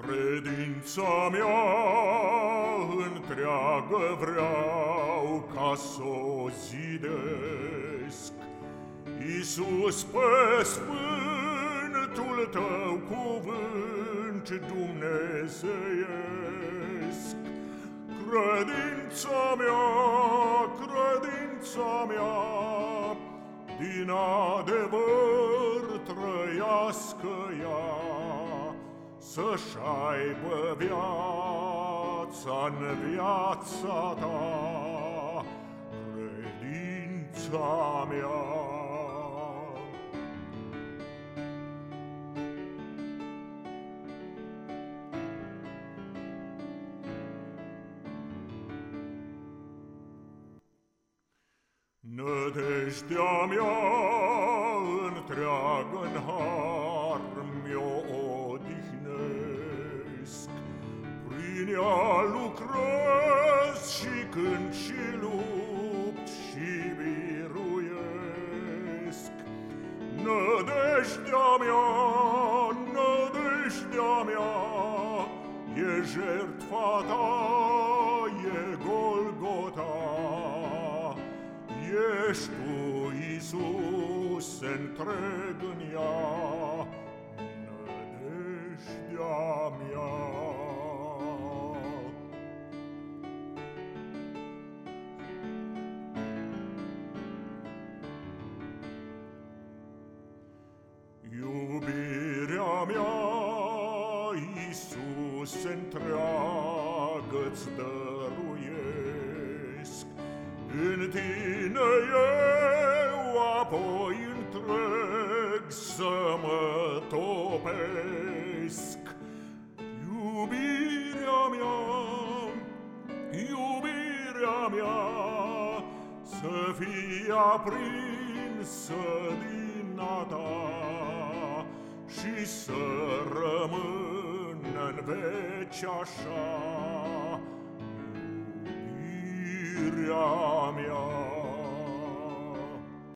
Credința mea întreagă vreau ca să o zidesc, Iisus pe sfântul tău cuvânt dumnezeiesc. Credința mea, credința mea, din adevăr trăiască ea, să-și aibă viața în viața ta, credința mea. Nădejdea mea întreagă-n har Prin ea lucrez și când și lupt și biruiesc. Nădejdea mea, nădejdea mea, e jertfa ta, e Golgota. Ești tu, Iisus, întreg în ea, Iubirea mea, Iisus, întreagă-ți dăruiesc. În tine eu apoi întreg să mă topesc. Iubirea mea, iubirea mea, să fie aprinsă din a ta și să rămână în veci așa iubirea mea.